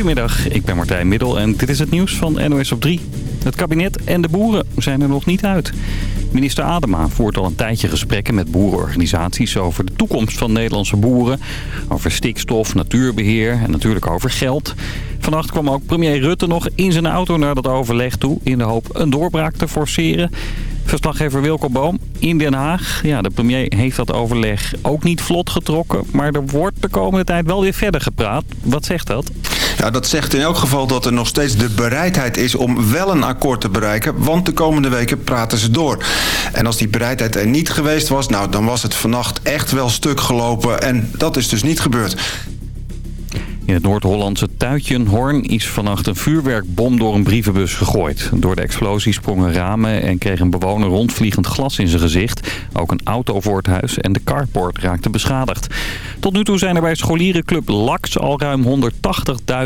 Goedemiddag, ik ben Martijn Middel en dit is het nieuws van NOS op 3. Het kabinet en de boeren zijn er nog niet uit. Minister Adema voert al een tijdje gesprekken met boerenorganisaties over de toekomst van Nederlandse boeren. Over stikstof, natuurbeheer en natuurlijk over geld. Vannacht kwam ook premier Rutte nog in zijn auto naar dat overleg toe in de hoop een doorbraak te forceren. Verslaggever Wilco Boom in Den Haag. Ja, de premier heeft dat overleg ook niet vlot getrokken. Maar er wordt de komende tijd wel weer verder gepraat. Wat zegt dat? Ja, dat zegt in elk geval dat er nog steeds de bereidheid is om wel een akkoord te bereiken. Want de komende weken praten ze door. En als die bereidheid er niet geweest was, nou, dan was het vannacht echt wel stuk gelopen. En dat is dus niet gebeurd. In het Noord-Hollandse Tuitjenhoorn is vannacht een vuurwerkbom door een brievenbus gegooid. Door de explosie sprongen ramen en kreeg een bewoner rondvliegend glas in zijn gezicht. Ook een auto voor het huis en de carport raakte beschadigd. Tot nu toe zijn er bij scholierenclub LAX al ruim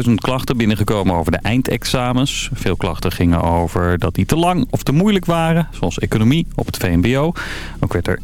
180.000 klachten binnengekomen over de eindexamens. Veel klachten gingen over dat die te lang of te moeilijk waren, zoals economie op het VMBO. Ook werd er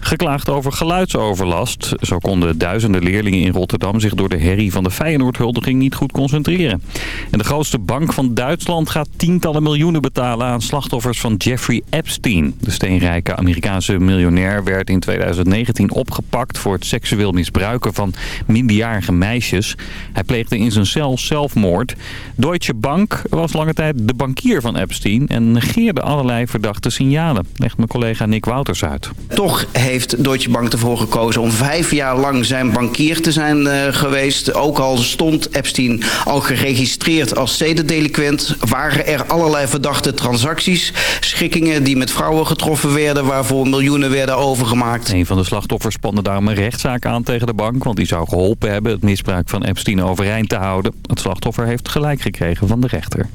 Geklaagd over geluidsoverlast. Zo konden duizenden leerlingen in Rotterdam zich door de herrie van de Feyenoordhuldiging niet goed concentreren. En de grootste bank van Duitsland gaat tientallen miljoenen betalen aan slachtoffers van Jeffrey Epstein. De steenrijke Amerikaanse miljonair werd in 2019 opgepakt voor het seksueel misbruiken van minderjarige meisjes. Hij pleegde in zijn cel zelfmoord. Deutsche Bank was lange tijd de bankier van Epstein en negeerde allerlei verdachte signalen, legt mijn collega Nick Wouters uit. Toch heeft Deutsche Bank ervoor gekozen om vijf jaar lang zijn bankier te zijn uh, geweest. Ook al stond Epstein al geregistreerd als zedendelinquent... waren er allerlei verdachte transacties. Schikkingen die met vrouwen getroffen werden... waarvoor miljoenen werden overgemaakt. Een van de slachtoffers spande daarom een rechtszaak aan tegen de bank... want die zou geholpen hebben het misbruik van Epstein overeind te houden. Het slachtoffer heeft gelijk gekregen van de rechter.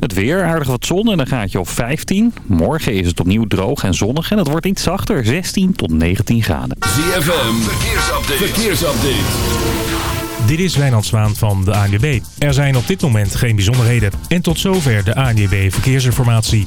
Het weer, aardig wat zon en dan gaat je op 15. Morgen is het opnieuw droog en zonnig en het wordt iets zachter, 16 tot 19 graden. ZFM, verkeersupdate. verkeersupdate. Dit is Wijnand Zwaan van de ANWB. Er zijn op dit moment geen bijzonderheden. En tot zover de ANWB Verkeersinformatie.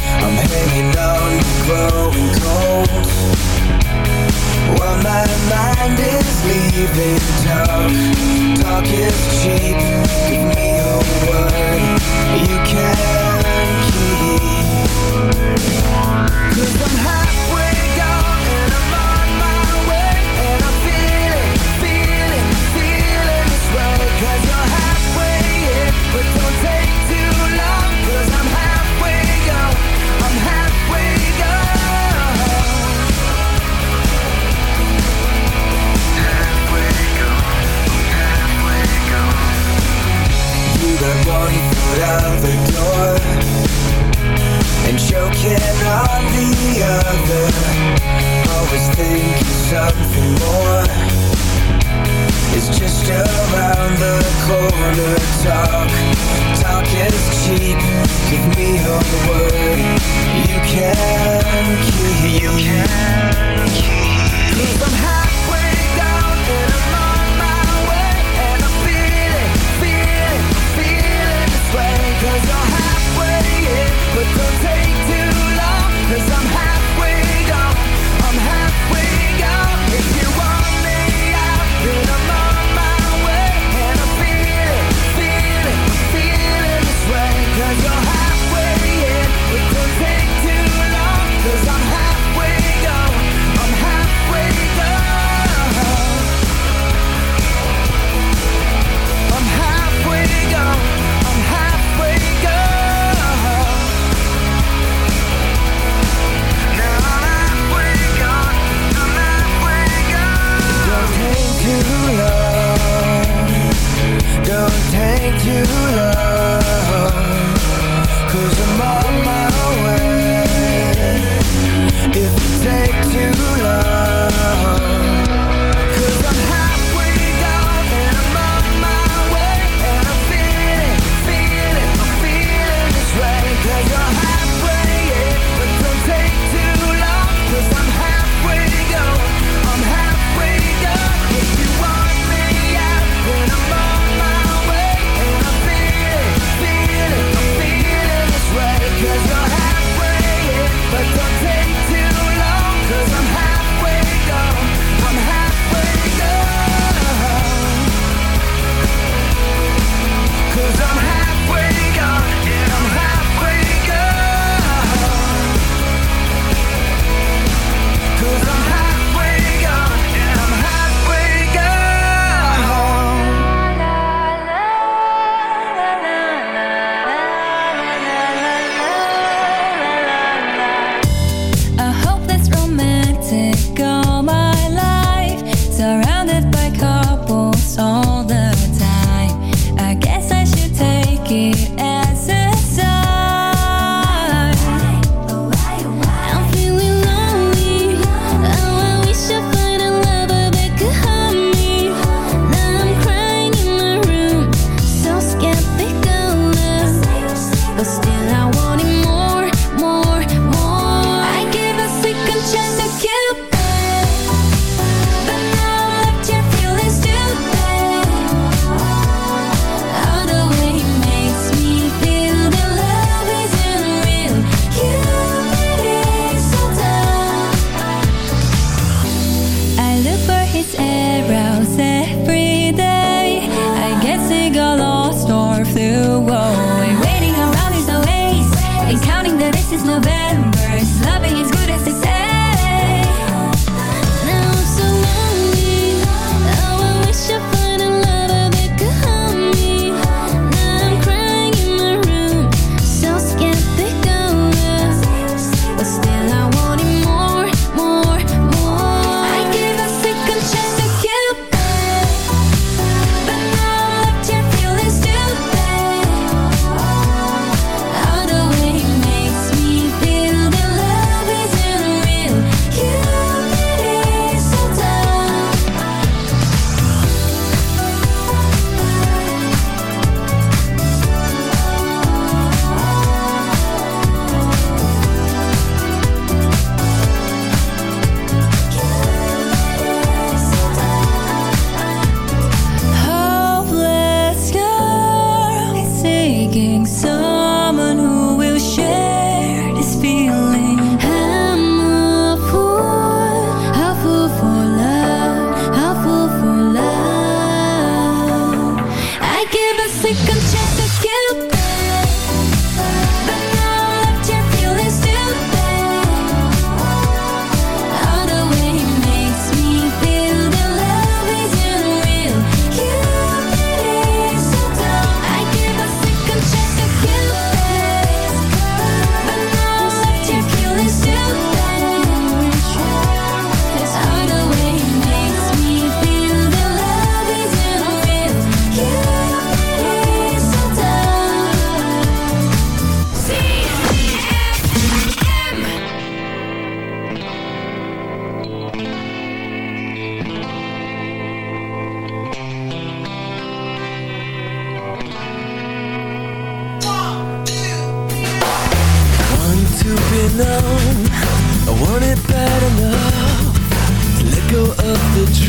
Growing cold. While my mind is leaving is cheap Give me a word. You can keep. Cause I'm halfway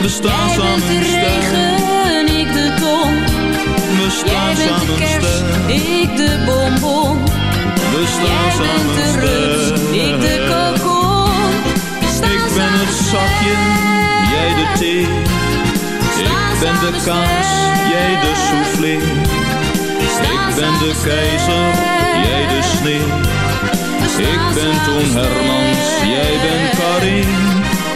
We staan Jij bent de regen, ik de ton. We Jij staan bent de kerst, ik de bonbon. We staan Jij bent de rust, ik de kokon. Ik ben het zakje, jij de thee. Ik ben de kaas, jij de soufflé. Ik ben de keizer, jij de sneeuw. Ik ben Toon Hermans, jij bent Karin.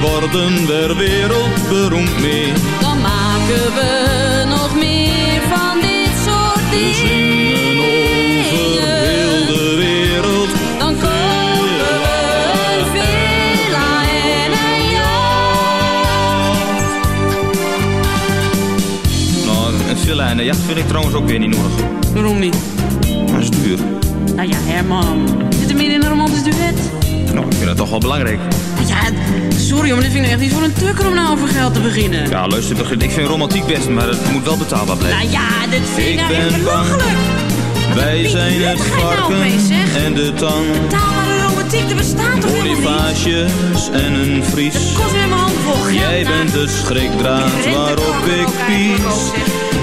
worden we wereldberoemd mee. dan maken we nog meer van dit soort We dingen. zingen over heel de wereld. Dan kopen we een villa en een jacht. Nou, een villa en een jacht vind ik trouwens ook weer niet nodig. Waarom niet? Dat is duur. Nou ja, Herman. Zit er meer in een romantisch duet? Nou, ik vind dat toch wel belangrijk. Ja, sorry, maar dit vind ik nou echt niet voor een tukker om nou over geld te beginnen. Ja, luister, ik vind romantiek best, maar het moet wel betaalbaar blijven. Nou ja, dit vind ik, Ik nou echt belachelijk. Wij zijn het nou varken opeens, zeg? en de tang. Betaalbare romantiek, er bestaat toch helemaal niet? En een vries. Het kost weer mijn handen vol. Jij nou. bent de schrikdraad waarop ik pies.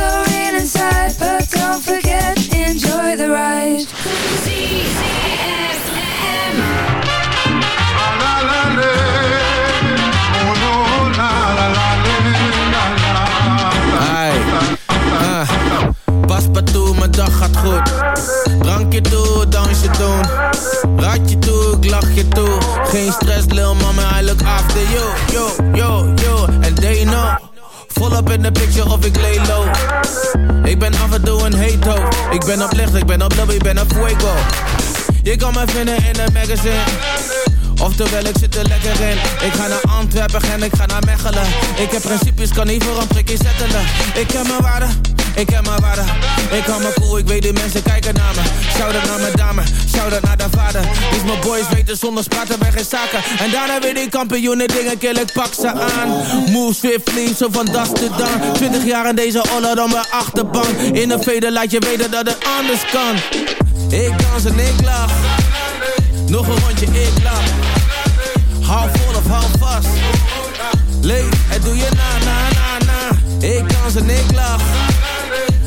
Real inside, but don't forget, enjoy the ride. Ai, ah, pas maar toe, mijn dag gaat goed. Drankje toe, dansje doen. Raadje toe, ik lach je toe. Geen stress, picture of ik lay low. Ik ben af en toe een. Ik ben op licht, ik ben op lobby, ik ben op fuego. Je kan me vinden in de magazine. Oftewel, ik zit er lekker in. Ik ga naar Antwerpen en ik ga naar Mechelen. Ik heb principes, kan niet voor een prikje zettelen. Ik ken mijn waarde, ik ken mijn waarde. Ik hou me cool, ik weet die mensen kijken naar me. Shout-out naar mijn dame, shout-out naar de vader. Dus mijn boys weten zonder praten bij geen zaken. En daarna weer die kampioenen dingen kill, ik pak ze aan. Move swiftly, zo van das tot dan. 20 jaar in deze oller dan mijn achterbank. In een veder laat je weten dat het anders kan. Ik dans en ik lach. Nog een rondje, ik lach. Hou vol of hou vast. Leef, het doe je na, na, na, na. Ik dans en ik lach.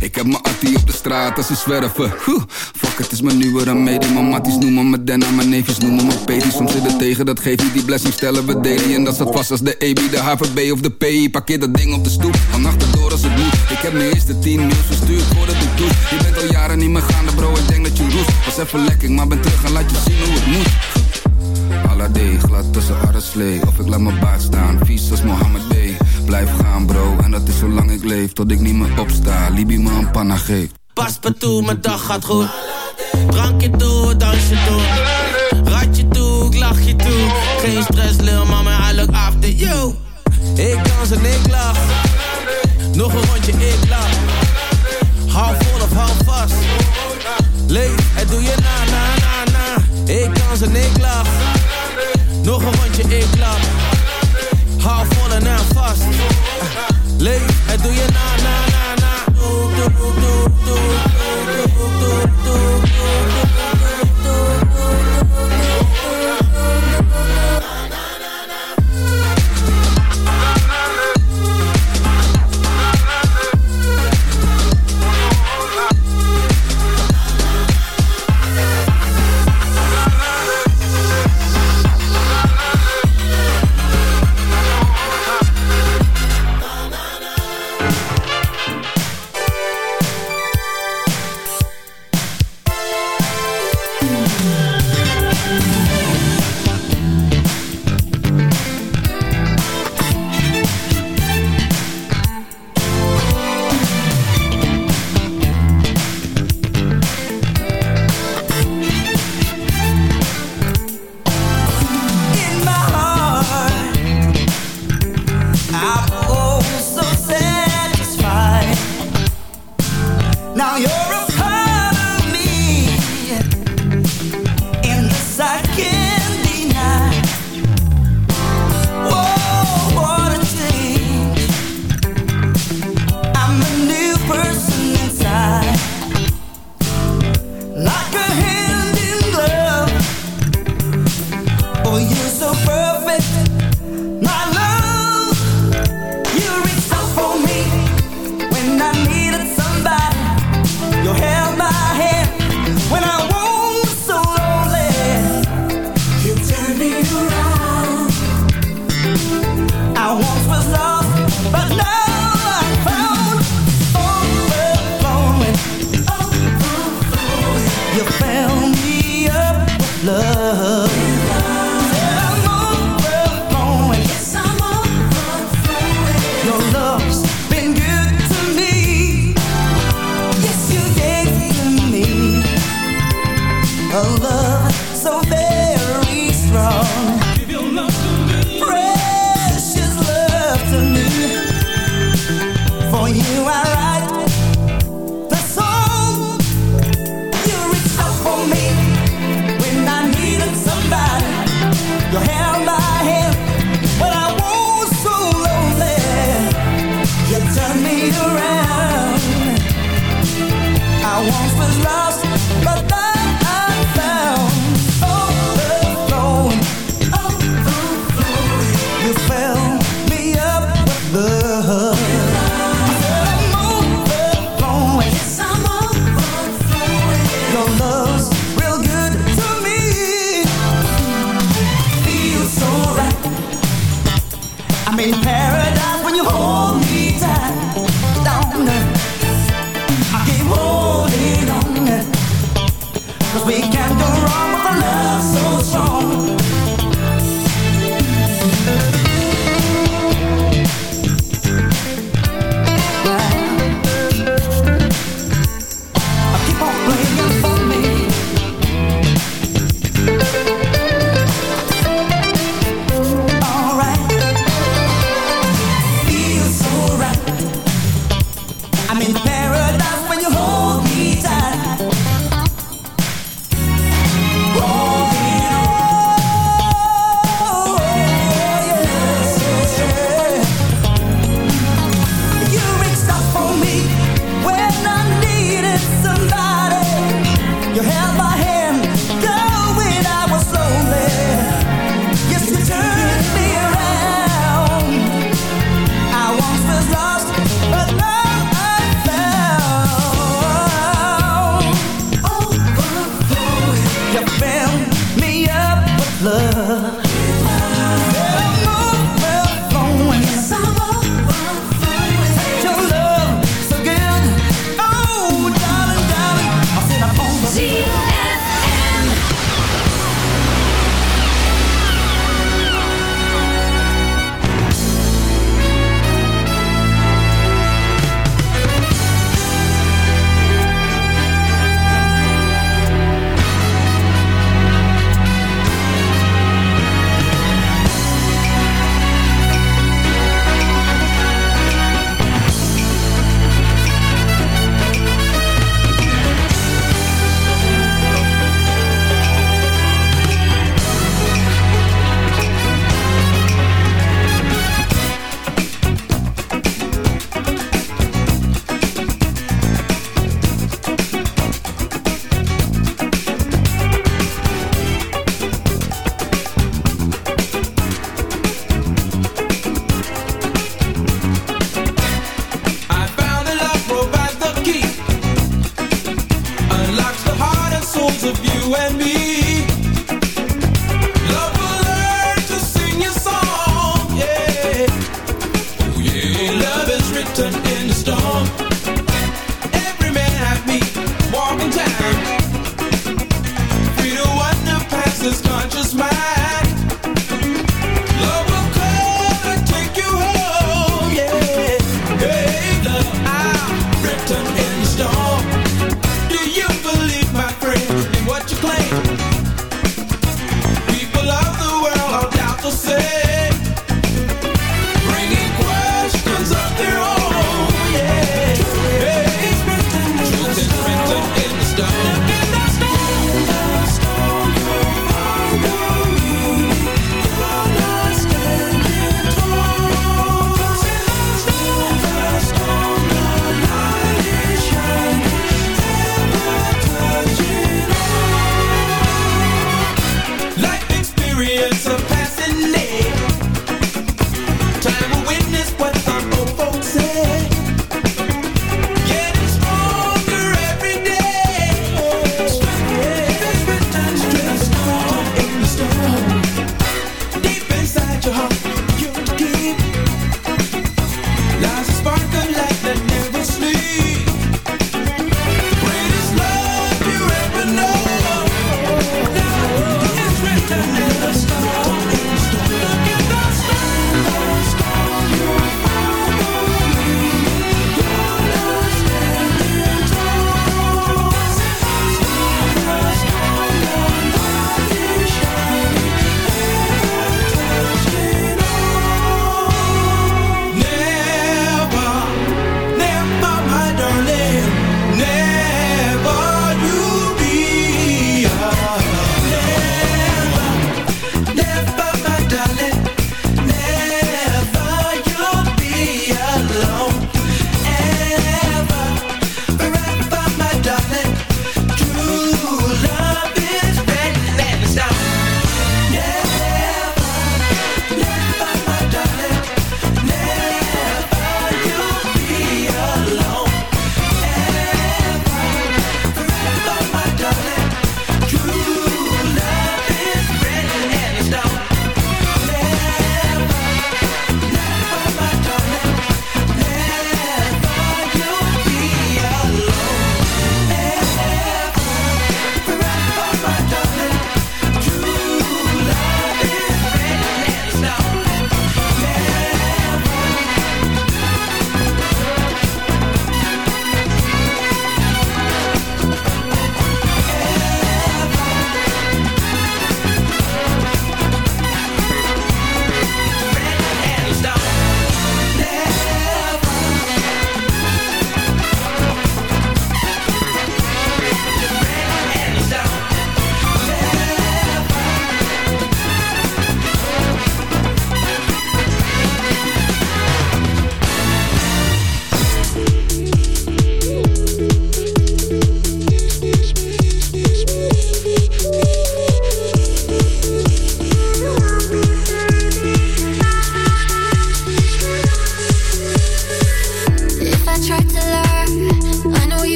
Ik heb mijn attie op de straat als ze zwerven. Fuck, het is mijn nieuwe remedie. Mijn matties noemen me Denna, mijn neefjes noemen me Pedi. Soms zit tegen, dat geeft niet die blessing stellen we daily. En dat staat vast als de AB, de HVB of de PI. Parkeer dat ding op de stoep, van achterdoor als het moet. Ik heb mijn eerste 10 mails verstuurd voordat ik doe. Je bent al jaren niet meer gaande bro, ik denk dat je roest. Was even lekker, maar ben terug en laat je zien hoe het moet. Alade, glad tussen arreslee Of ik laat mijn baard staan, vies als Mohammed B Blijf gaan bro, en dat is zolang ik leef Tot ik niet meer opsta, Libi me een panna geeft Pas maar toe, mijn dag gaat goed. Drankje toe, dansje doen. Raadje toe, ik lach je toe. Geen stress, lil mama, I look after you. Ik dans en ik lach. Nog een rondje, ik lach. Hou vol of hou vast. Leef, het doe je na, na, na, na. Ik dans en ik lach. Nog een rondje, ik lach. Leef,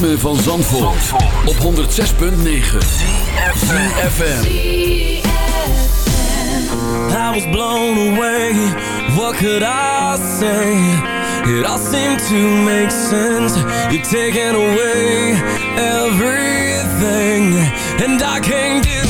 ritme van Zandvoort, op 106.9 CFFM I was blown away. What could I say? It all seemed to make sense. You're taking away everything, and I can't deal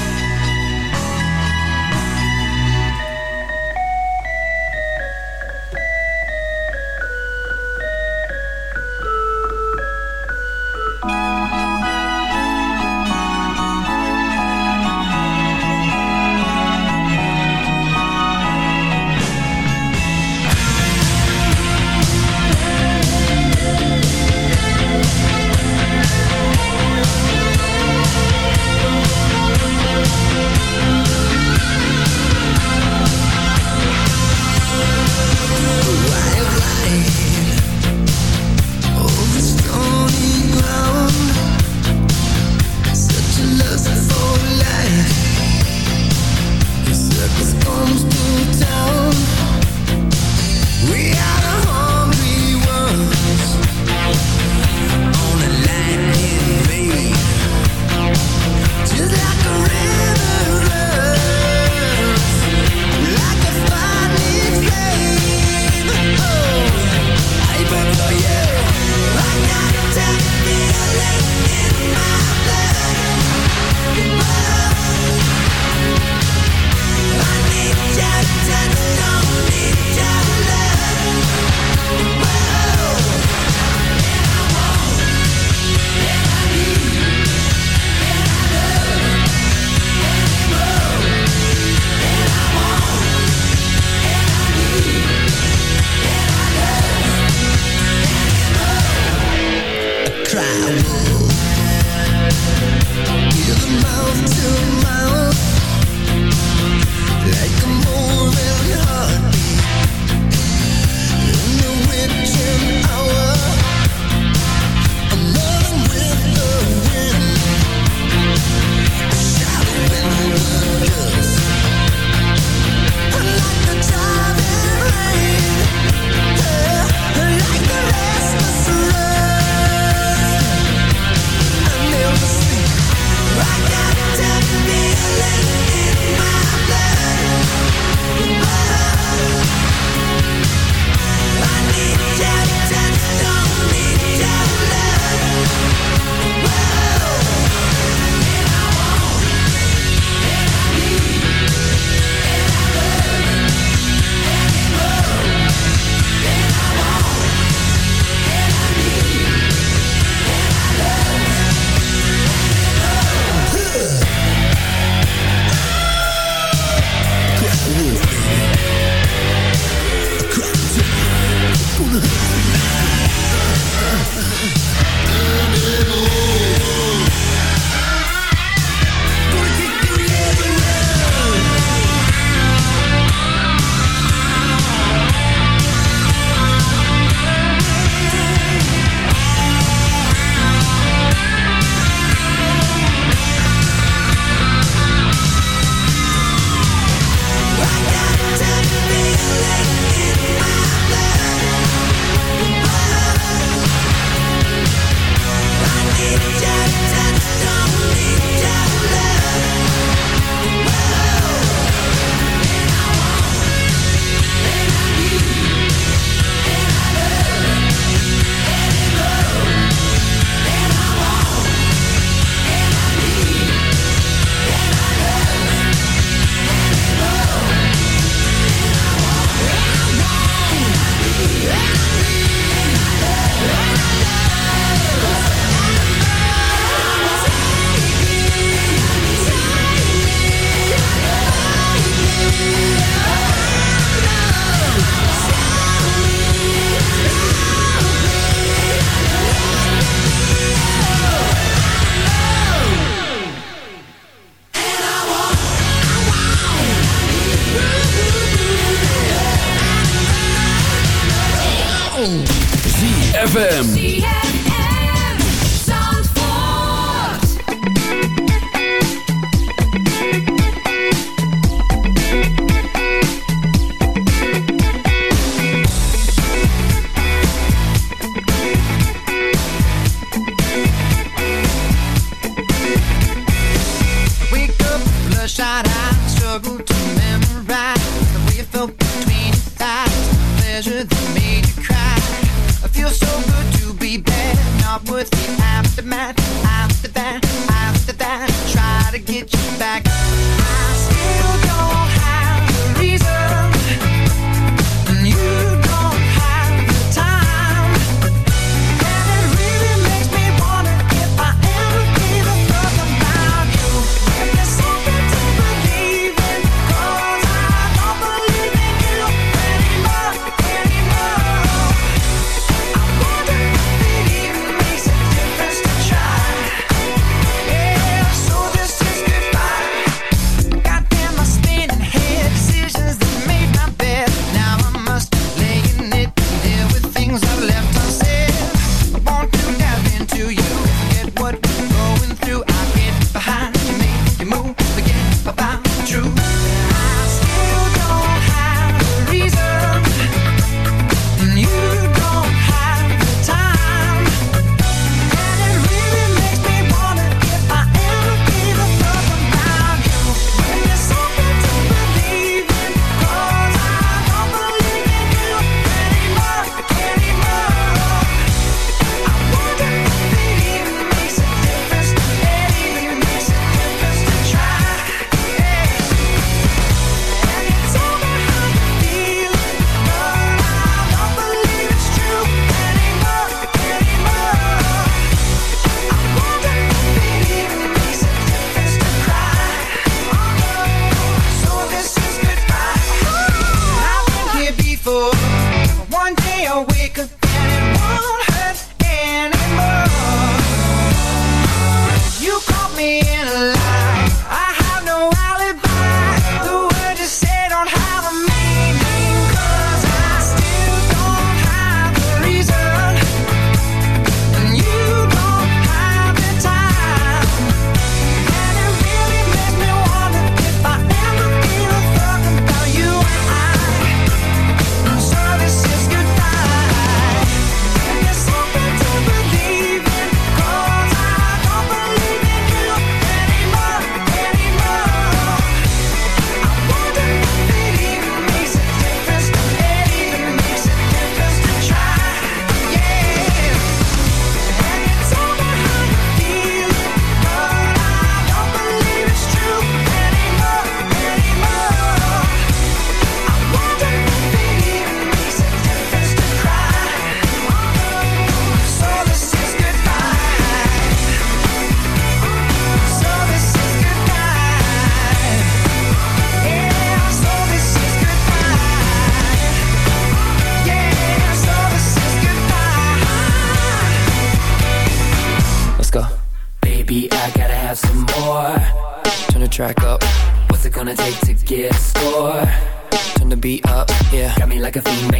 ZFM.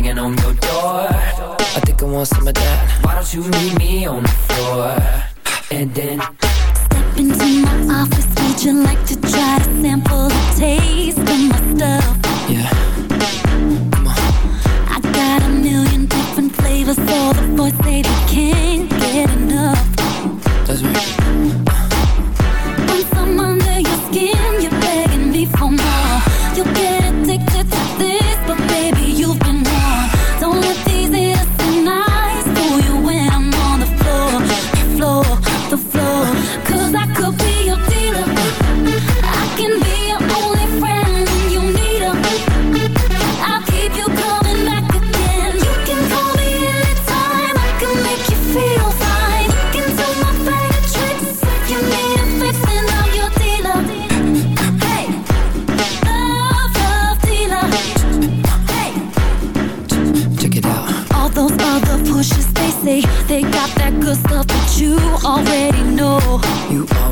banging on your door. I think I want some of that. Why don't you meet me on the floor? And then step into my office. Would you like to try to sample a taste of my stuff? Yeah. Come on. I got a million different flavors, so the boys say they can't get enough.